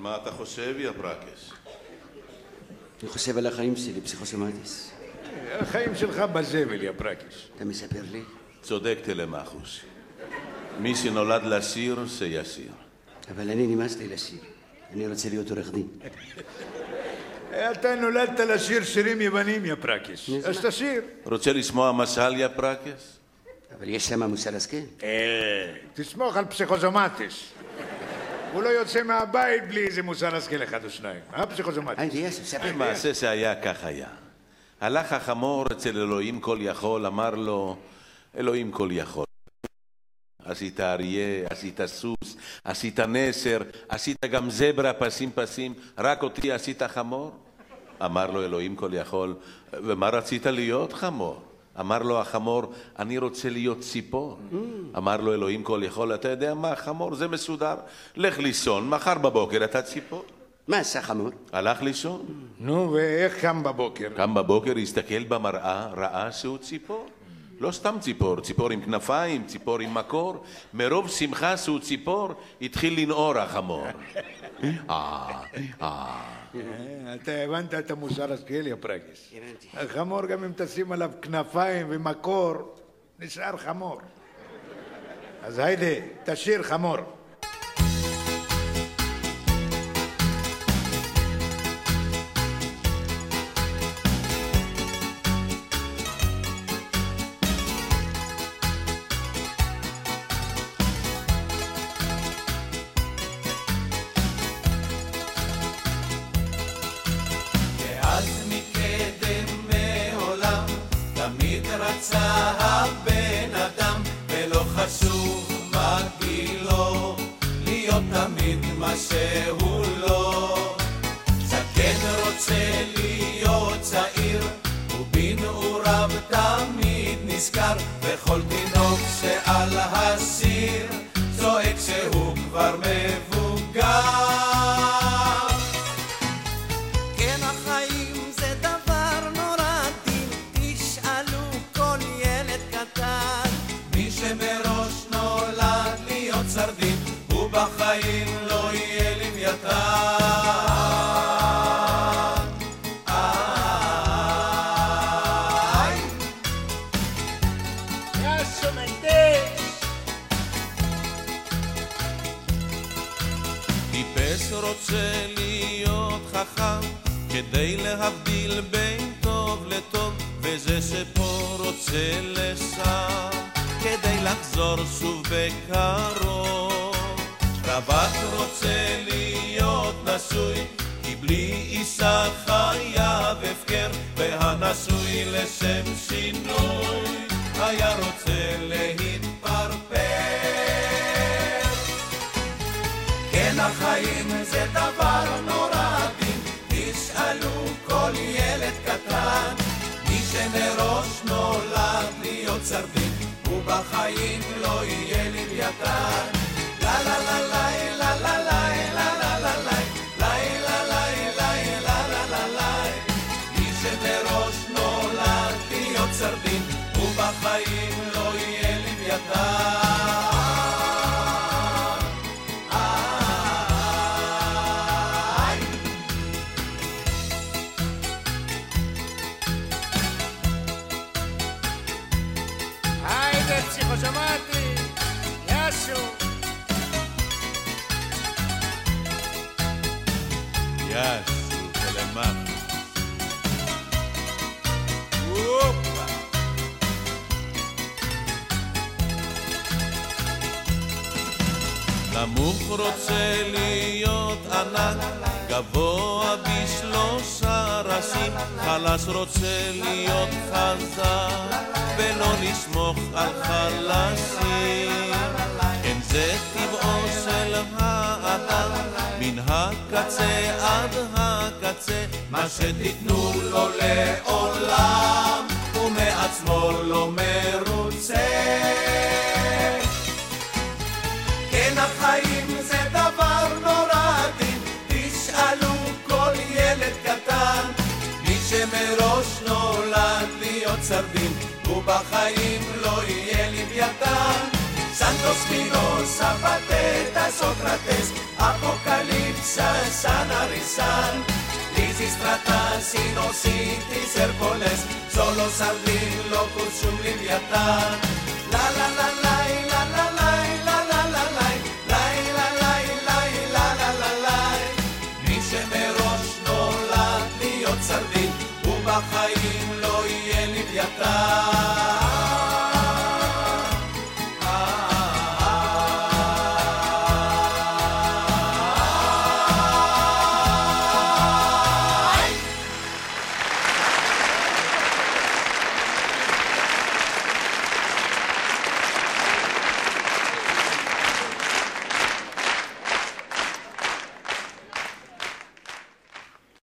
מה אתה חושב, יא ברקס? אני חושב על החיים שלי, פסיכוסומטיס. החיים שלך בזבל, יא ברקס. אתה מספר לי? צודק תלמחוס. מי שנולד לשיר, שישיר. אבל אני נמאס לי לשיר. אני רוצה להיות עורך דין. אתה נולדת לשיר שירים יוונים, יא ברקס. אז תשיר. רוצה לשמוע משל, יא ברקס? אבל יש שם מוסר השכל. אה, תסמוך על פסיכוזומטיס. הוא לא יוצא מהבית בלי איזה מוסר השכל אחד או שניים. אה? היי, יאסו, ספר. מעשה שהיה כך היה. הלך החמור אצל אלוהים כל יכול, אמר לו, אלוהים כל יכול. עשית אריה, עשית סוס, עשית נסר, עשית גם זברה פסים פסים, רק אותי עשית חמור? אמר לו אלוהים כל יכול, ומה רצית להיות חמור? אמר לו החמור, אני רוצה להיות ציפור. אמר לו אלוהים כל יכול, אתה יודע מה, חמור זה מסודר, לך לישון, מחר בבוקר אתה ציפור. מה עשה חמור? הלך לישון, נו, ואיך קם בבוקר? קם בבוקר, הסתכל במראה, ראה שהוא ציפור. לא סתם ציפור, ציפור עם כנפיים, ציפור עם מקור. מרוב שמחה שהוא ציפור, התחיל לנעור החמור. אה, אה. אה, אתה הבנת את המוסר השכל, יא. הבנתי. החמור, גם אם תשים עליו כנפיים ומקור, נשאר חמור. אז היידה, תשיר חמור. תמיד רצה הבן אדם ולא חשוב מה גילו להיות תמיד מה שהוא לא. זקן רוצה להיות צעיר ובנעוריו תמיד נזכר וכל בחיים לא יהיה לוויתן. איי. טיפש רוצה להיות חכם כדי להבדיל בין טוב לטוב וזה שפה רוצה לשם כדי לחזור שוב בקרוב רווק רוצה להיות נשוי כי בלי אישה חייו הפקר והנשוי לשם שינוי היה רוצה להתפרפר כן החיים זה דבר נורא דין, תשאלו כל ילד קטן. מי שמראש נולד להיות סרדין, הוא בחיים לא יהיה לוויתן. la la la la. יאסו, תלמחוס. הופה! נמוך רוצה להיות ענק, גבוה בשלושה ראשים, חלש רוצה להיות חזק, ולא לסמוך על חלשים. כן זה טבעו של האדם, מן הקצה עד הקצה, מה שתיתנו לו לעולם, הוא מעצמו לא מרוצה. כן, החיים זה דבר נורא דין, תשאלו כל ילד קטן. מי שמראש נולד להיות סרדין, הוא בחיים לא יהיה לוויתן. σαν το σκληρό σαπατέτα Σοκρατές αποκαλύψαν σαν αρισάν. Λύζει στρατά σύνωση της Ερκολές σ' όλος σαν δίλο κουρσού λιβιατάν Λα λα λα λαϊ λα λα λαϊ λα λα λα λαϊ Λαϊ λα λαϊ λαϊ λα λα λα λαϊ Μίσε με ρος νολάτ להיות צרדין ובחיים לא יהיה לוויתן